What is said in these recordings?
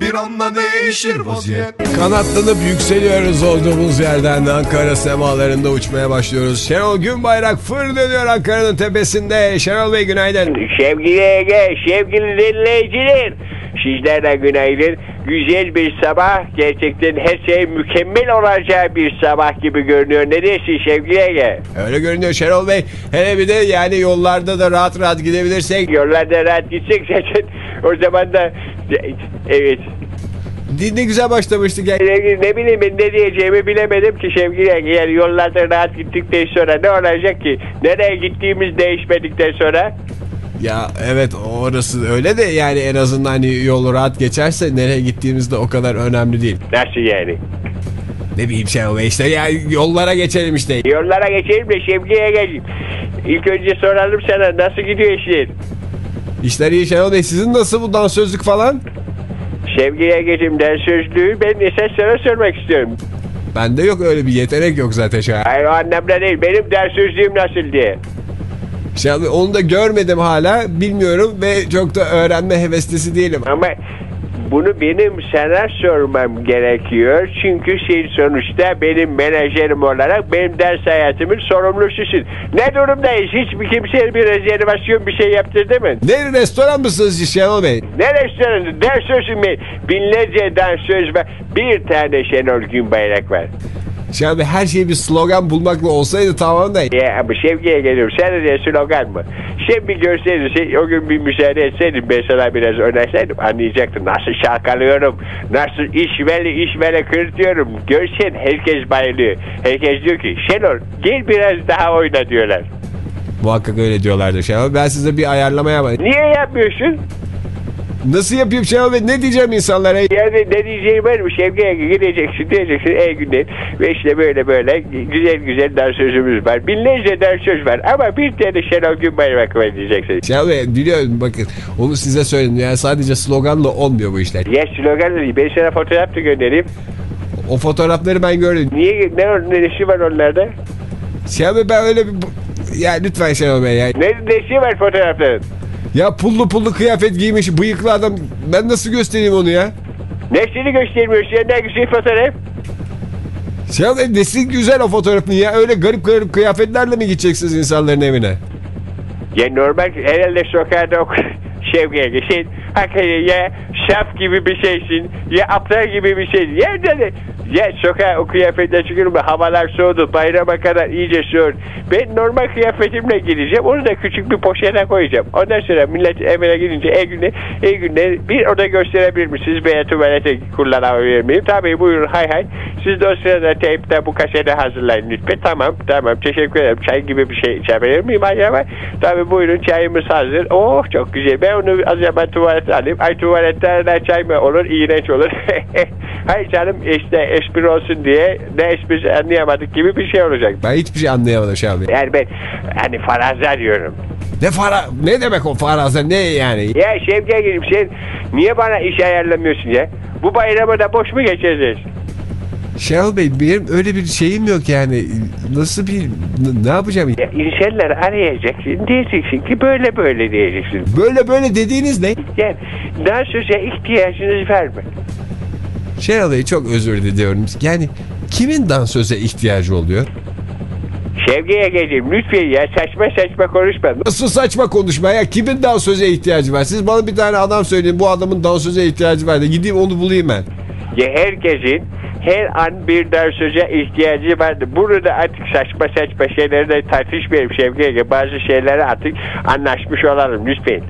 Bir anda değişir vaziyet Kanatlanıp yükseliyoruz olduğumuz yerden Ankara semalarında uçmaya başlıyoruz. Şenol Günbayrak fır dönüyor Ankara'nın tepesinde. Şenol Bey günaydın. Sevgili Ege, sevgili dinleyiciler. Sizlerle günaydın. Güzel bir sabah. Gerçekten her şey mükemmel olacağı bir sabah gibi görünüyor. Ne diyorsun sevgili Ege? Öyle görünüyor Şenol Bey. Hele bir de yani yollarda da rahat rahat gidebilirsek. Yollarda rahat gitsek zaten o zaman da evet. Ne ne güzel başlamıştık. ya. Ne, ne bileyim ben ne diyeceğimi bilemedim ki sevgili Ege. Yani yollarda rahat gittikten sonra ne olacak ki? Nereye gittiğimiz değişmedikten sonra? Ya evet orası öyle de yani en azından hani yol rahat geçerse nereye gittiğimiz de o kadar önemli değil. Nasıl yani? Ne bileyim Şenol Bey işte ya yollara geçelim işte. Yollara geçelim de sevgili Ege'ciğim. İlk önce soralım sana nasıl gidiyor işler? İşler iyi Şenol Bey sizin nasıl bu dansözlük falan? Sevgili Ege'cimden sözlüğü ben esas sana sormak istiyorum. Bende yok öyle bir yetenek yok zaten şu an. Hayır o anlamda değil. Benim ders sözlüğüm nasıl diye. Şenol Bey, onu da görmedim hala bilmiyorum ve çok da öğrenme heveslisi değilim. Ama bunu benim sana sormam gerekiyor. Çünkü sen sonuçta benim menajerim olarak benim ders hayatımın sorumlususun. Ne durumdayız? Hiçbir kimseye bir rezervasyon bir şey yaptırdı mı? Ne restoran mısınız Şenol Bey? Ne restoranı? Ders sözü mü? Binlerce dansöz var. Bir tane Şenol Günbayrak var. Bey her şey bir slogan bulmakla olsaydı tamam da. Ya ama Şevki'ye geliyorum. Sen de slogan mı? Sen bir görseydin, sen o gün bir müsaade etseydin ben sana biraz önerseydim anlayacaktın. Nasıl şarkılıyorum, nasıl işveli işveli kırtıyorum. Görsen herkes bayılıyor. Herkes diyor ki Şenol gel biraz daha oyna diyorlar. Muhakkak öyle diyorlardı Şenol Bey. Ben size bir ayarlama yapayım. Niye yapmıyorsun? Nasıl yapayım Şenol Bey? Ne diyeceğim insanlara? Yani ne diyeceğim var mı? Şevki'ye gideceksin diyeceksin ey günler. Ve işte böyle böyle güzel güzel ders sözümüz var. Binlerce ders söz var ama bir tane Şenol Günbayrak var diyeceksin. Şenol Bey biliyorum bakın onu size söyledim. Yani sadece sloganla olmuyor bu işler. Ya slogan değil. Ben sana fotoğraf da göndereyim. O fotoğrafları ben gördüm. Niye ne, ne işi var onlarda? Şenol Bey ben öyle bir... Ya lütfen Şenol Bey ya. Ne neşi var fotoğrafların? Ya pullu pullu kıyafet giymiş bıyıklı adam. Ben nasıl göstereyim onu ya? Neşini göstermiyorsun ya ne güzel fotoğraf. Bey nesi güzel o fotoğrafın ya. Öyle garip garip kıyafetlerle mi gideceksiniz insanların evine? Ya normal herhalde sokakta o Şevki'ye geçin. Hakikaten ya şaf gibi bir şeysin. Ya aptal gibi bir şeysin. Ya dedi. Ya sokağa o kıyafetle çıkıyorum. Havalar soğudu. Bayrama kadar iyice soğur. Ben normal kıyafetimle gideceğim. Onu da küçük bir poşete koyacağım. Ondan sonra millet evine gidince ey günler, ey günler bir oda gösterebilir misiniz? Veya tuvalete kullanabilir miyim? Tabii buyurun hay hay. Siz de o sırada teypte bu kaseti hazırlayın lütfen. Tamam tamam teşekkür ederim. Çay gibi bir şey içebilir miyim acaba? Tabii buyurun çayımız hazır. Oh çok güzel. Ben onu acaba tuvalete alayım. Ay tuvalette çay mı olur? İğrenç olur. hay canım işte espri olsun diye ne esprisi anlayamadık gibi bir şey olacak. Ben hiçbir şey anlayamadım Şenol Bey. Yani ben hani farazi arıyorum. Ne fara... Ne demek o faraza ne yani? Ya Şevki'ye girip sen niye bana iş ayarlamıyorsun ya? Bu bayramı da boş mu geçeceğiz? Şenol Bey benim öyle bir şeyim yok yani. Nasıl bir... Ne yapacağım? Ya insanları arayacaksın diyeceksin ki böyle böyle diyeceksin. Böyle böyle dediğiniz ne? Yani daha söze ihtiyacınız var mı? Şenol Bey çok özür diliyorum. Yani kimin dansöze ihtiyacı oluyor? Şevki'ye geleyim lütfen ya saçma saçma konuşma. Nasıl saçma konuşma ya? Kimin dansöze ihtiyacı var? Siz bana bir tane adam söyleyin. Bu adamın dansöze ihtiyacı var. da Gideyim onu bulayım ben. Ya herkesin her an bir dansöze ihtiyacı vardı. Bunu da artık saçma saçma şeyleri de tartışmayalım Şevki'ye. Bazı şeyleri artık anlaşmış olalım lütfen.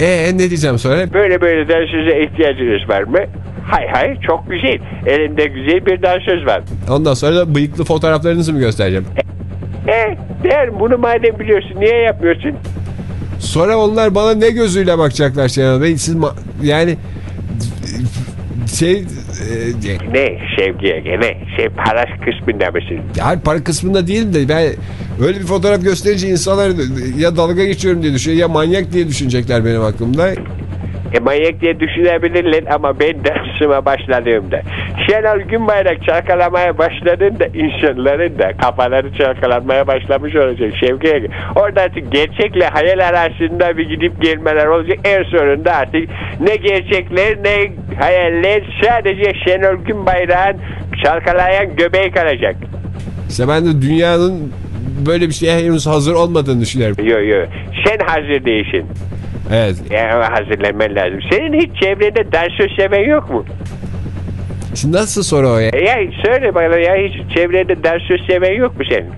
Ee ne diyeceğim sonra? Böyle böyle dansöze ihtiyacınız var mı? Hay hay çok güzel. Elimde güzel bir dansöz var. Ondan sonra da bıyıklı fotoğraflarınızı mı göstereceğim? E, der bunu madem biliyorsun niye yapmıyorsun? Sonra onlar bana ne gözüyle bakacaklar Şenol Bey? Siz yani şey e, Ne Şevki Ege ne? Şey para kısmında mısın? yani para kısmında değil de ben öyle bir fotoğraf gösterince insanlar ya dalga geçiyorum diye düşünüyor ya manyak diye düşünecekler benim hakkımda. E manyak diye düşünebilirler ama ben dersime başladığımda Şenol Günbayrak çalkalamaya başladığında insanların da kafaları çalkalanmaya başlamış olacak Şevki Ege. Orada artık gerçekle hayal arasında bir gidip gelmeler olacak. En sonunda artık ne gerçekler ne hayaller sadece Şenol Günbayrak'ın çalkalayan göbeği kalacak. İşte ben de dünyanın böyle bir şeye henüz hazır olmadığını düşünüyorum. Yo yo sen hazır değilsin. Evet. Yani hazırlanman lazım. Senin hiç çevrende dansöz seven yok mu? Şimdi nasıl soru o ya? Ya söyle bana ya hiç çevrende dansöz seven yok mu senin?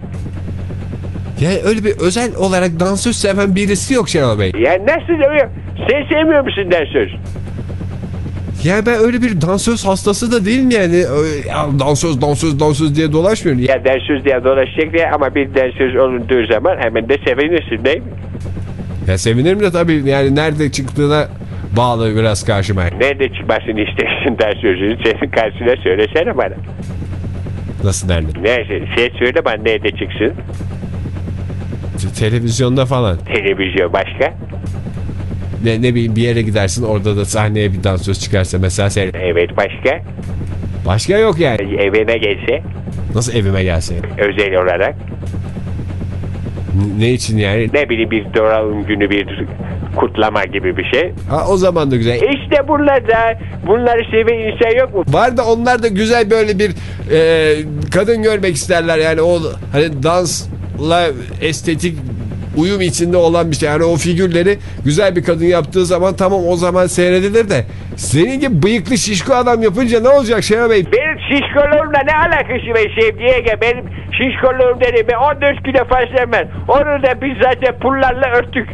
Ya öyle bir özel olarak dansöz seven birisi yok Şenol Bey. Ya nasıl oluyor? Sen sevmiyor musun dansöz? Ya ben öyle bir dansöz hastası da değilim yani. Öyle, Ya dansöz dansöz dansöz diye dolaşmıyorum. Ya, Ya dansöz diye dolaşacak diye ama bir dansöz olunduğu zaman hemen de sevinirsin değil mi? Ya sevinirim de tabii yani nerede çıktığına bağlı biraz karşıma. Nerede çıkmasını istersin dansözün? Senin karşına söylesene bana. Nasıl nerede? Neyse şey söyle bana nerede çıksın? Te- Televizyonda falan. Televizyon başka? Ne, ne bileyim bir yere gidersin orada da sahneye bir dansöz çıkarsa mesela sen. Evet başka? Başka yok yani. Evine gelse Nasıl evime gelse? özel olarak Ne için yani? ne bileyim bir doğum günü bir kutlama gibi bir şey. Ha, o zaman da güzel. İşte bunlar bunları seven insan yok mu? Var da onlar da güzel böyle bir e, kadın görmek isterler yani o hani dansla estetik uyum içinde olan bir şey. Yani o figürleri güzel bir kadın yaptığı zaman tamam o zaman seyredilir de senin gibi bıyıklı şişko adam yapınca ne olacak Şenol Bey? Benim şişkoluğumla ne alakası var Şevki'ye Ege? Benim şişkoluğum dedim ben 14 kilo fazla ben. Onu da biz zaten pullarla örttük.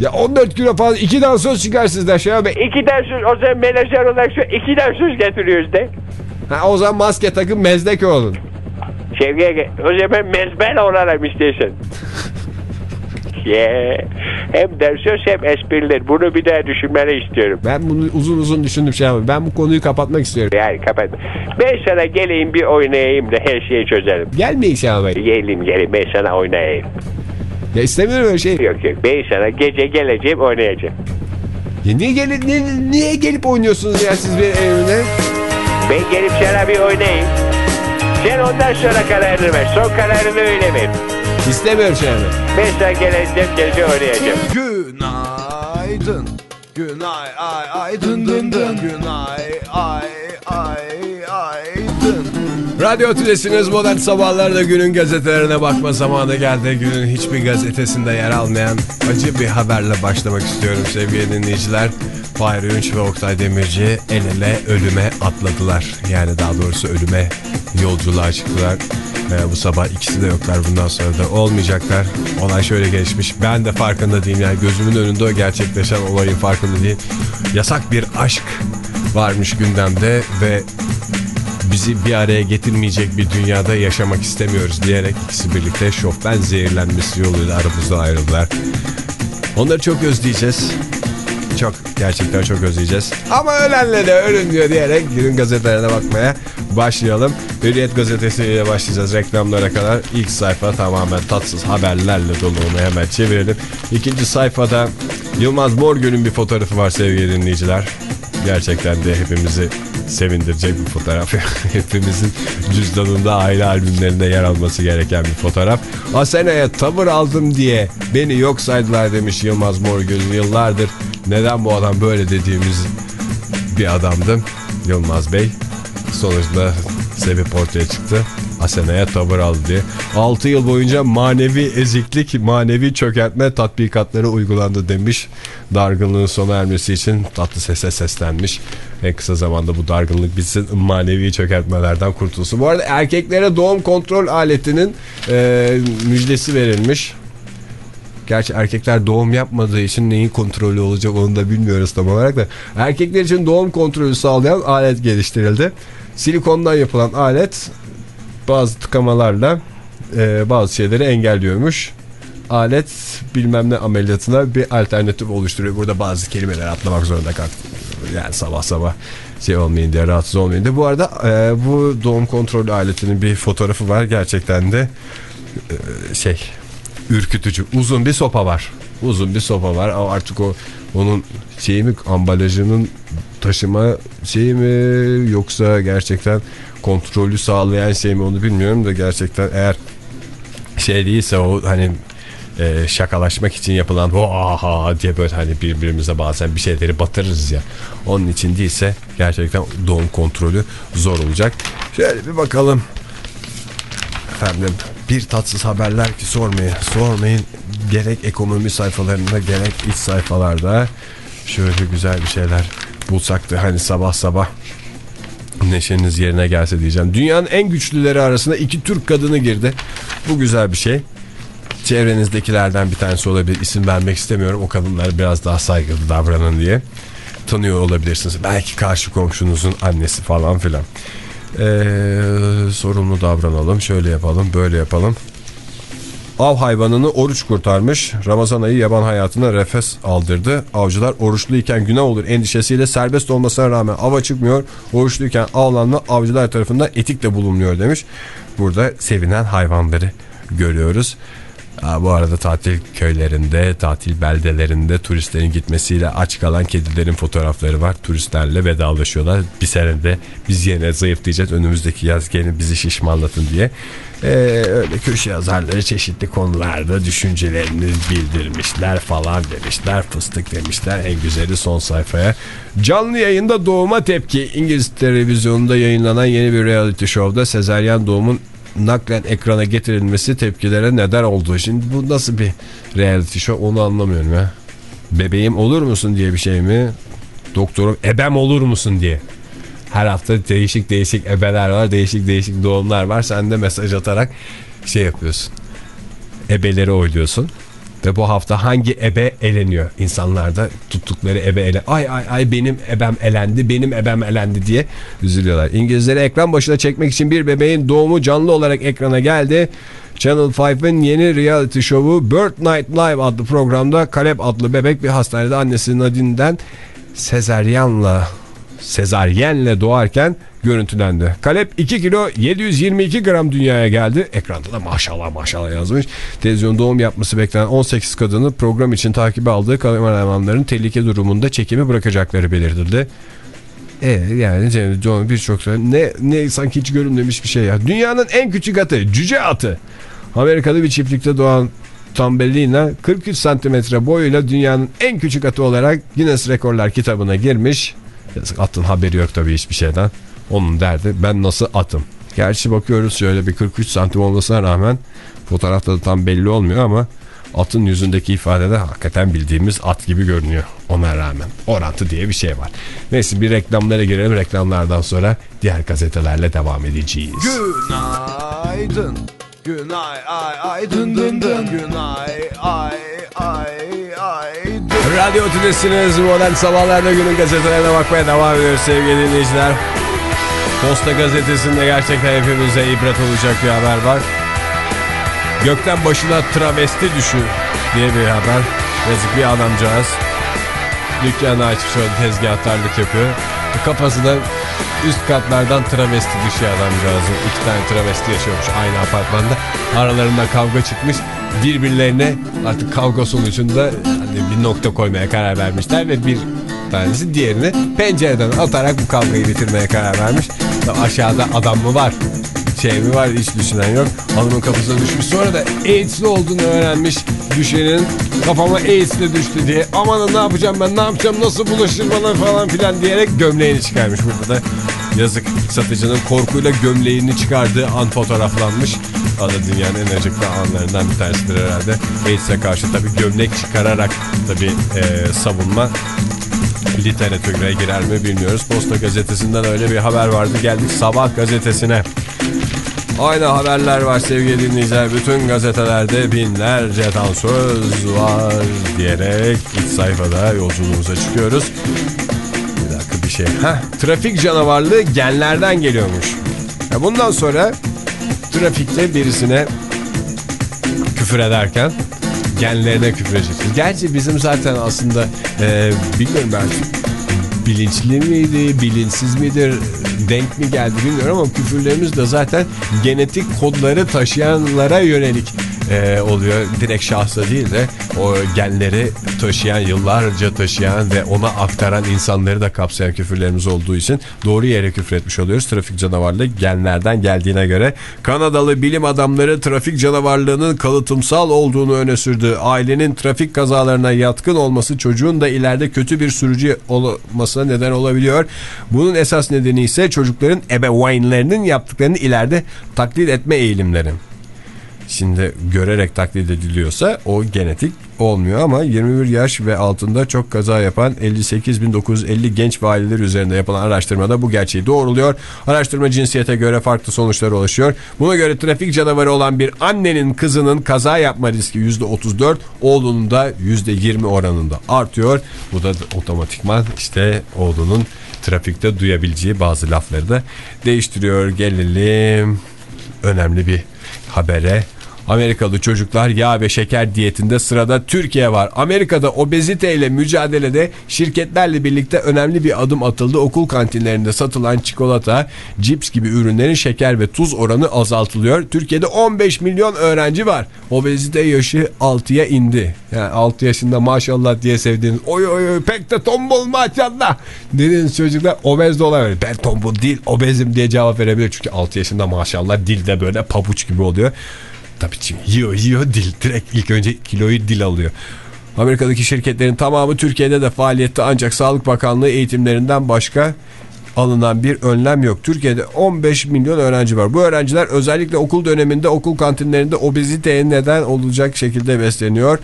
Ya 14 kilo falan iki dansöz çıkar sizden Şenol Bey. İki dansöz o zaman menajer olarak şu iki dansöz getiriyoruz de. Ha, o zaman maske takın mezdek olun. Şevki'ye Ege o zaman mezbel olalım istersen. Yeah. Hem dansöz hem espriler. Bunu bir daha düşünmeni istiyorum. Ben bunu uzun uzun düşündüm Şenol Bey. Ben bu konuyu kapatmak istiyorum. Yani kapat. Ben sana geleyim bir oynayayım da her şeyi çözerim. Gelmeyin Şenol Bey. Geleyim geleyim ben sana oynayayım. Ya istemiyorum öyle şey. Yok yok ben sana gece geleceğim oynayacağım. Ya niye, gelip, niye, niye gelip oynuyorsunuz ya siz benim evimde? Ben gelip sana bir oynayayım. Sen ondan sonra kararını ver. Son kararını öyle ver. İstemiyorum Bey. Ben sana geleceğim gece oynayacağım. Günaydın. Günay ay ay dın dın dın. Günay ay ay ay. Radyo Tülesi'niz modern sabahlarda günün gazetelerine bakma zamanı geldi. Günün hiçbir gazetesinde yer almayan acı bir haberle başlamak istiyorum sevgili dinleyiciler. Fahir Öğünç ve Oktay Demirci el ele ölüme atladılar. Yani daha doğrusu ölüme yolculuğa çıktılar. Ee, bu sabah ikisi de yoklar bundan sonra da olmayacaklar. Olay şöyle gelişmiş. Ben de farkında değilim. Yani gözümün önünde gerçekleşen olayın farkında değil. Yasak bir aşk varmış gündemde ve bizi bir araya getirmeyecek bir dünyada yaşamak istemiyoruz diyerek ikisi birlikte şofben zehirlenmesi yoluyla aramızda ayrıldılar. Onları çok özleyeceğiz. Çok gerçekten çok özleyeceğiz. Ama ölenlere ölün diyor diyerek günün gazetelerine bakmaya başlayalım. Hürriyet gazetesiyle başlayacağız reklamlara kadar. İlk sayfa tamamen tatsız haberlerle dolu onu hemen çevirelim. İkinci sayfada Yılmaz Morgül'ün bir fotoğrafı var sevgili dinleyiciler. Gerçekten de hepimizi sevindirecek bir fotoğraf. Hepimizin cüzdanında aile albümlerinde yer alması gereken bir fotoğraf. Asena'ya tavır aldım diye beni yok saydılar demiş Yılmaz Morgül yıllardır. Neden bu adam böyle dediğimiz bir adamdı Yılmaz Bey. Sonuçta sebep ortaya çıktı. Asena'ya tavır aldı diye. 6 yıl boyunca manevi eziklik, manevi çökertme tatbikatları uygulandı demiş. Dargınlığın sona ermesi için tatlı sese seslenmiş. En kısa zamanda bu dargınlık bitsin, manevi çökertmelerden kurtulsun. Bu arada erkeklere doğum kontrol aletinin e, müjdesi verilmiş. Gerçi erkekler doğum yapmadığı için neyin kontrolü olacak onu da bilmiyoruz tam olarak da. Erkekler için doğum kontrolü sağlayan alet geliştirildi. Silikondan yapılan alet bazı tıkamalarla e, bazı şeyleri engelliyormuş. alet bilmem ne ameliyatına bir alternatif oluşturuyor. Burada bazı kelimeler atlamak zorunda kalktım. Yani sabah sabah şey olmayın diye rahatsız olmayın diye. Bu arada e, bu doğum kontrol aletinin bir fotoğrafı var. Gerçekten de e, şey ürkütücü. Uzun bir sopa var. Uzun bir sopa var. Ama artık o onun şeyi mi ambalajının taşıma şeyi mi yoksa gerçekten kontrolü sağlayan şey mi onu bilmiyorum da gerçekten eğer şey değilse o hani e, şakalaşmak için yapılan aha diye böyle hani birbirimize bazen bir şeyleri batırırız ya. Onun için değilse gerçekten doğum kontrolü zor olacak. Şöyle bir bakalım. Efendim bir tatsız haberler ki sormayın. Sormayın gerek ekonomi sayfalarında gerek iç sayfalarda şöyle güzel bir şeyler bulsak da hani sabah sabah neşeniz yerine gelse diyeceğim. Dünyanın en güçlüleri arasında iki Türk kadını girdi. Bu güzel bir şey. Çevrenizdekilerden bir tanesi olabilir. İsim vermek istemiyorum. O kadınlar biraz daha saygılı davranın diye. Tanıyor olabilirsiniz. Belki karşı komşunuzun annesi falan filan. Ee, sorumlu davranalım. Şöyle yapalım, böyle yapalım. Av hayvanını oruç kurtarmış. Ramazan ayı yaban hayatına refes aldırdı. Avcılar oruçluyken günah olur endişesiyle serbest olmasına rağmen ava çıkmıyor. Oruçluyken avlanma avcılar tarafından etik de bulunmuyor demiş. Burada sevinen hayvanları görüyoruz. Aa, bu arada tatil köylerinde, tatil beldelerinde turistlerin gitmesiyle aç kalan kedilerin fotoğrafları var. Turistlerle vedalaşıyorlar. Bir senede biz yine zayıflayacağız. Önümüzdeki yaz gelin bizi şişmanlatın diye. Ee, öyle köşe yazarları çeşitli konularda düşüncelerini bildirmişler falan demişler. Fıstık demişler. En güzeli son sayfaya. Canlı yayında doğuma tepki. İngiliz televizyonunda yayınlanan yeni bir reality show'da sezaryen doğumun naklen ekrana getirilmesi tepkilere neden oldu. Şimdi bu nasıl bir reality show onu anlamıyorum ya. Bebeğim olur musun diye bir şey mi? Doktorum ebem olur musun diye. Her hafta değişik değişik ebeler var, değişik değişik doğumlar var. Sen de mesaj atarak şey yapıyorsun. Ebeleri oyluyorsun. Ve bu hafta hangi ebe eleniyor? İnsanlar da tuttukları ebe ele. Ay ay ay benim ebem elendi, benim ebem elendi diye üzülüyorlar. İngilizleri ekran başına çekmek için bir bebeğin doğumu canlı olarak ekrana geldi. Channel 5'in yeni reality show'u Bird Night Live adlı programda Kalep adlı bebek bir hastanede annesi Nadine'den sezaryenle sezaryenle doğarken görüntülendi. Kalep 2 kilo 722 gram dünyaya geldi. Ekranda da maşallah maşallah yazmış. Televizyon doğum yapması beklenen 18 kadını program için takibi aldığı kameramanların tehlike durumunda çekimi bırakacakları belirtildi. Evet yani John birçok ne, ne sanki hiç görünmemiş bir şey ya. Dünyanın en küçük atı cüce atı. Amerikalı bir çiftlikte doğan Tambellina 43 santimetre boyuyla dünyanın en küçük atı olarak Guinness Rekorlar kitabına girmiş. Atın haberi yok tabii hiçbir şeyden. Onun derdi ben nasıl atım. Gerçi bakıyoruz şöyle bir 43 santim olmasına rağmen fotoğrafta da tam belli olmuyor ama atın yüzündeki ifadede hakikaten bildiğimiz at gibi görünüyor. Ona rağmen orantı diye bir şey var. Neyse bir reklamlara girelim. Reklamlardan sonra diğer gazetelerle devam edeceğiz. Günaydın. Günay ay ay dın dın dın. Günay ay ay ay dın. Radyo Tülesi'niz modern sabahlarda günün gazetelerine bakmaya devam ediyoruz sevgili dinleyiciler. Posta gazetesinde gerçekten hepimize ibret olacak bir haber var. Gökten başına travesti düşü diye bir haber. Yazık bir adamcağız. Dükkanı açmış şöyle tezgahtarlık yapıyor. Kafasına üst katlardan travesti düşüyor adamcağızın. İki tane travesti yaşıyormuş aynı apartmanda. Aralarında kavga çıkmış. Birbirlerine artık kavga sonucunda hani bir nokta koymaya karar vermişler ve bir tanesi diğerini pencereden atarak bu kavgayı bitirmeye karar vermiş. Aşağıda adam mı var? Şey mi var hiç düşünen yok. Hanımın kafasına düşmüş. Sonra da AIDS'li olduğunu öğrenmiş. Düşenin kafama AIDS'li düştü diye. Amanın ne yapacağım ben ne yapacağım nasıl bulaşır bana falan filan diyerek gömleğini çıkarmış. Burada da yazık satıcının korkuyla gömleğini çıkardığı an fotoğraflanmış. Da dünyanın en acıklı anlarından bir tanesidir herhalde. AIDS'e karşı tabii gömlek çıkararak tabii e, savunma literatüre girer mi bilmiyoruz. Posta gazetesinden öyle bir haber vardı. Geldik sabah gazetesine. Aynı haberler var sevgili dinleyiciler. Bütün gazetelerde binlerce dansöz var diyerek ilk sayfada yolculuğumuza çıkıyoruz. Bir dakika bir şey. Heh, trafik canavarlığı genlerden geliyormuş. Ya bundan sonra trafikte birisine küfür ederken genlerine küfür. Gerçi bizim zaten aslında e, bilmiyorum ben bilinçli miydi, bilinçsiz midir, denk mi geldi bilmiyorum ama küfürlerimiz de zaten genetik kodları taşıyanlara yönelik e, oluyor. Direkt şahsa değil de o genleri taşıyan, yıllarca taşıyan ve ona aktaran insanları da kapsayan küfürlerimiz olduğu için doğru yere küfür etmiş oluyoruz. Trafik canavarlığı genlerden geldiğine göre Kanadalı bilim adamları trafik canavarlığının kalıtımsal olduğunu öne sürdü. Ailenin trafik kazalarına yatkın olması çocuğun da ileride kötü bir sürücü olmasına neden olabiliyor. Bunun esas nedeni ise çocukların ebeveynlerinin yaptıklarını ileride taklit etme eğilimleri. Şimdi görerek taklit ediliyorsa o genetik olmuyor ama 21 yaş ve altında çok kaza yapan 58.950 genç ve aileler üzerinde yapılan araştırmada bu gerçeği doğruluyor. Araştırma cinsiyete göre farklı sonuçlara ulaşıyor. Buna göre trafik canavarı olan bir annenin kızının kaza yapma riski %34, oğlunun da %20 oranında artıyor. Bu da otomatikman işte oğlunun trafikte duyabileceği bazı lafları da değiştiriyor. Gelelim önemli bir habere. Amerikalı çocuklar yağ ve şeker diyetinde sırada Türkiye var. Amerika'da obeziteyle mücadelede şirketlerle birlikte önemli bir adım atıldı. Okul kantinlerinde satılan çikolata, cips gibi ürünlerin şeker ve tuz oranı azaltılıyor. Türkiye'de 15 milyon öğrenci var. Obezite yaşı 6'ya indi. Yani 6 yaşında maşallah diye sevdiğiniz oy oy oy pek de tombul maşallah dediğiniz çocuklar obez de olabilir. Ben tombul değil obezim diye cevap verebilir. Çünkü 6 yaşında maşallah dilde böyle pabuç gibi oluyor. Tabii yiyor yiyor dil. Direkt ilk önce kiloyu dil alıyor. Amerika'daki şirketlerin tamamı Türkiye'de de faaliyette ancak Sağlık Bakanlığı eğitimlerinden başka alınan bir önlem yok. Türkiye'de 15 milyon öğrenci var. Bu öğrenciler özellikle okul döneminde okul kantinlerinde obeziteye neden olacak şekilde besleniyor.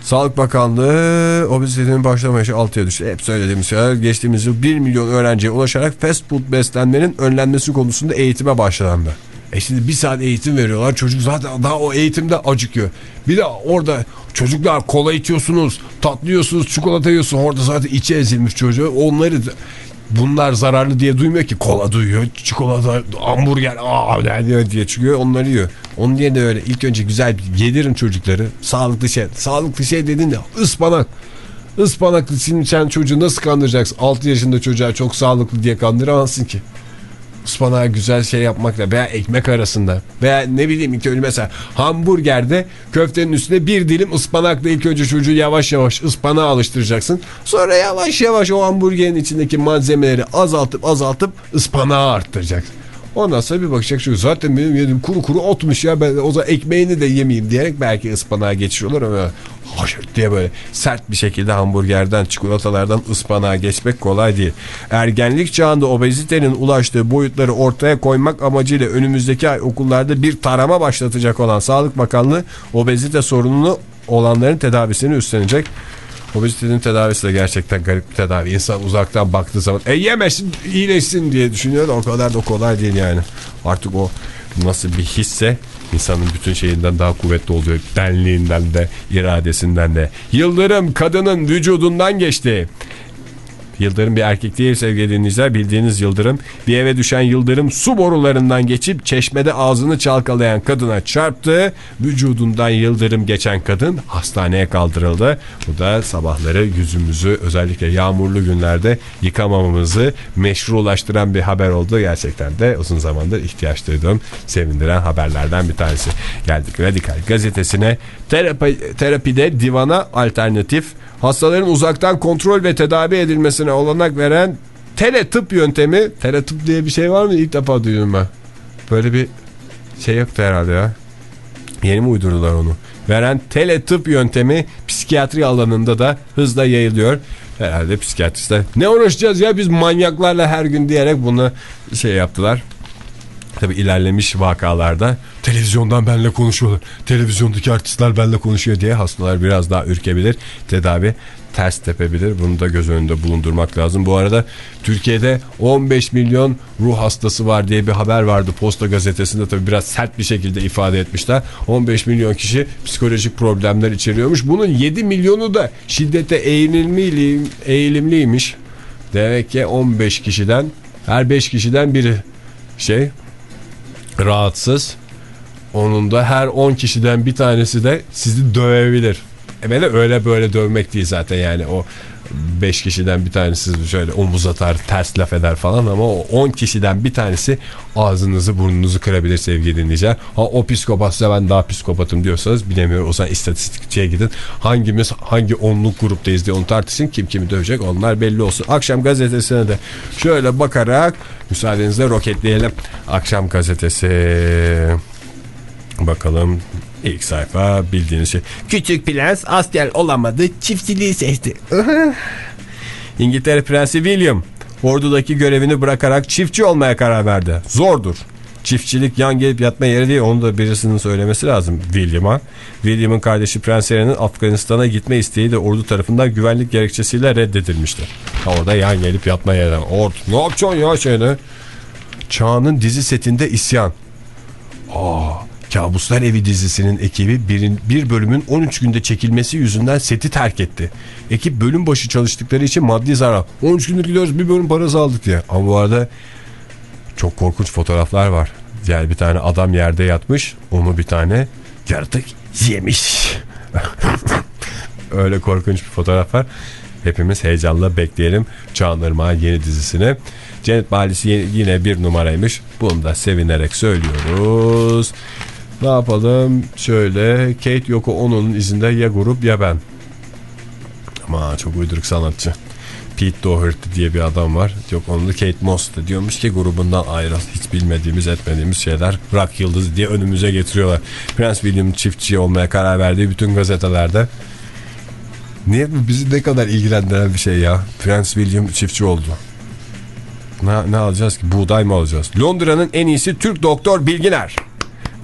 Sağlık Bakanlığı obezitenin başlama yaşı 6'ya düştü. Hep söylediğimiz şeyler geçtiğimiz yıl 1 milyon öğrenciye ulaşarak fast food beslenmenin önlenmesi konusunda eğitime başlandı. E şimdi bir saat eğitim veriyorlar. Çocuk zaten daha o eğitimde acıkıyor. Bir de orada çocuklar kola içiyorsunuz, tatlıyorsunuz, çikolata yiyorsunuz. Orada zaten içi ezilmiş çocuğu. Onları bunlar zararlı diye duymuyor ki. Kola duyuyor, çikolata, hamburger aa diyor diye çıkıyor. Onları yiyor. Onun de öyle ilk önce güzel yedirin çocukları. Sağlıklı şey. Sağlıklı şey dediğin de ıspanak. Ispanaklı sen çocuğu nasıl kandıracaksın? 6 yaşında çocuğa çok sağlıklı diye kandıramazsın ki ıspanağa güzel şey yapmakla veya ekmek arasında veya ne bileyim ilk önce mesela hamburgerde köftenin üstüne bir dilim ıspanakla ilk önce çocuğu yavaş yavaş ıspanağa alıştıracaksın. Sonra yavaş yavaş o hamburgerin içindeki malzemeleri azaltıp azaltıp ıspanağı arttıracaksın. Ondan sonra bir bakacak şu zaten benim yedim kuru kuru otmuş ya ben o zaman ekmeğini de yemeyeyim diyerek belki ıspanağa geçiyorlar ama haşır diye böyle sert bir şekilde hamburgerden çikolatalardan ıspanağa geçmek kolay değil. Ergenlik çağında obezitenin ulaştığı boyutları ortaya koymak amacıyla önümüzdeki ay okullarda bir tarama başlatacak olan Sağlık Bakanlığı obezite sorununu olanların tedavisini üstlenecek. Obezitenin tedavisi de gerçekten garip bir tedavi. İnsan uzaktan baktığı zaman e yemesin iyileşsin diye düşünüyor da o kadar da kolay değil yani. Artık o nasıl bir hisse insanın bütün şeyinden daha kuvvetli oluyor. Benliğinden de iradesinden de. Yıldırım kadının vücudundan geçti. Yıldırım bir erkek değil sevgili dinleyiciler. Bildiğiniz Yıldırım. Bir eve düşen Yıldırım su borularından geçip çeşmede ağzını çalkalayan kadına çarptı. Vücudundan Yıldırım geçen kadın hastaneye kaldırıldı. Bu da sabahları yüzümüzü özellikle yağmurlu günlerde yıkamamamızı meşrulaştıran bir haber oldu. Gerçekten de uzun zamandır ihtiyaç duyduğum sevindiren haberlerden bir tanesi. Geldik Radikal gazetesine terapi, terapide divana alternatif hastaların uzaktan kontrol ve tedavi edilmesine olanak veren teletıp yöntemi. Teletıp diye bir şey var mı? İlk defa duydum ben. Böyle bir şey yoktu herhalde ya. Yeni mi uydurdular onu? Veren teletıp yöntemi psikiyatri alanında da hızla yayılıyor. Herhalde psikiyatristler ne uğraşacağız ya biz manyaklarla her gün diyerek bunu şey yaptılar. Tabi ilerlemiş vakalarda televizyondan benle konuşuyorlar. Televizyondaki artistler benle konuşuyor diye hastalar biraz daha ürkebilir. Tedavi ters tepebilir. Bunu da göz önünde bulundurmak lazım. Bu arada Türkiye'de 15 milyon ruh hastası var diye bir haber vardı. Posta gazetesinde tabi biraz sert bir şekilde ifade etmişler. 15 milyon kişi psikolojik problemler içeriyormuş. Bunun 7 milyonu da şiddete eğilimli, eğilimliymiş. Demek ki 15 kişiden her 5 kişiden biri şey rahatsız. Onun da her 10 kişiden bir tanesi de sizi dövebilir. E öyle böyle dövmek değil zaten yani o 5 kişiden bir tanesi şöyle omuz atar ters laf eder falan ama o 10 kişiden bir tanesi ağzınızı burnunuzu kırabilir sevgili dinleyiciler. Ha o psikopatsa ben daha psikopatım diyorsanız bilemiyorum o zaman istatistikçiye gidin. Hangimiz hangi onluk gruptayız diye onu tartışın kim kimi dövecek onlar belli olsun. Akşam gazetesine de şöyle bakarak müsaadenizle roketleyelim. Akşam gazetesi bakalım İlk sayfa bildiğiniz şey. Küçük prens asker olamadı çiftçiliği seçti. İngiltere Prensi William ordudaki görevini bırakarak çiftçi olmaya karar verdi. Zordur. Çiftçilik yan gelip yatma yeri değil onu da birisinin söylemesi lazım William'a. William'ın kardeşi Prens Harry'nin Afganistan'a gitme isteği de ordu tarafından güvenlik gerekçesiyle reddedilmişti. Ha, orada yan gelip yatma yeri. Ordu ne yapacaksın ya şeyini? Çağ'ın dizi setinde isyan. Aa, Kabuslar Evi dizisinin ekibi birin, bir bölümün 13 günde çekilmesi yüzünden seti terk etti. Ekip bölüm başı çalıştıkları için maddi zarar. 13 gündür gidiyoruz bir bölüm parası aldık diye. Ama bu arada çok korkunç fotoğraflar var. Yani bir tane adam yerde yatmış. Onu bir tane yaratık yemiş. Öyle korkunç bir fotoğraf var. Hepimiz heyecanla bekleyelim Çağın yeni dizisini. Cennet Mahallesi yine bir numaraymış. Bunu da sevinerek söylüyoruz. Ne yapalım? Şöyle Kate Yoko Ono'nun izinde ya grup ya ben. Ama çok uyduruk sanatçı. Pete Doherty diye bir adam var. Yok onu da Kate Moss da diyormuş ki grubundan ayrıl. Hiç bilmediğimiz etmediğimiz şeyler rock yıldızı diye önümüze getiriyorlar. Prince William çiftçi olmaya karar verdiği bütün gazetelerde. Niye bizi ne kadar ilgilendiren bir şey ya? Prince William çiftçi oldu. Ne, ne alacağız ki? Buğday mı alacağız? Londra'nın en iyisi Türk doktor Bilginer.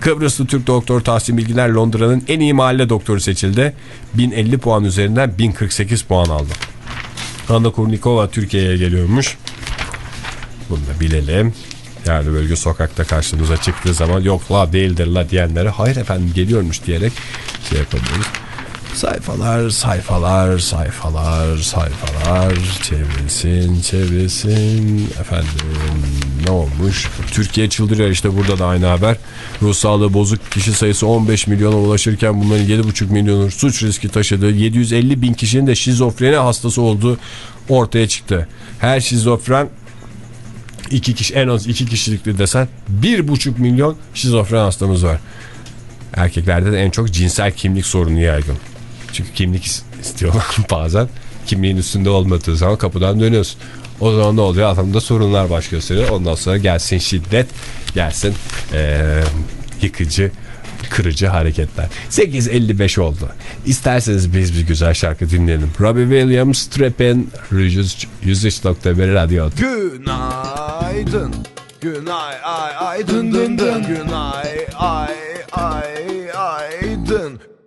Kıbrıslı Türk doktor Tahsin Bilginer Londra'nın en iyi mahalle doktoru seçildi. 1050 puan üzerinden 1048 puan aldı. Hanna Kurnikova Türkiye'ye geliyormuş. Bunu da bilelim. Yani bölge sokakta karşımıza çıktığı zaman yok la değildir la diyenlere hayır efendim geliyormuş diyerek şey yapabiliriz. Sayfalar, sayfalar, sayfalar, sayfalar çevrilsin, çevrilsin. Efendim ne olmuş? Türkiye çıldırıyor işte burada da aynı haber. Ruh sağlığı bozuk kişi sayısı 15 milyona ulaşırken bunların 7,5 milyonu suç riski taşıdığı 750 bin kişinin de şizofreni hastası olduğu ortaya çıktı. Her şizofren iki kişi en az iki kişilikli desen 1,5 milyon şizofren hastamız var. Erkeklerde de en çok cinsel kimlik sorunu yaygın. Çünkü kimlik istiyorlar bazen. Kimliğin üstünde olmadığı zaman kapıdan dönüyorsun. O zaman ne oluyor? Adamda sorunlar baş gösteriyor. Ondan sonra gelsin şiddet, gelsin ee, yıkıcı, kırıcı hareketler. 8.55 oldu. İsterseniz biz bir güzel şarkı dinleyelim. Robbie Williams, Trap'in 103.1 Radyo. Günaydın. Günay ay ay dın dın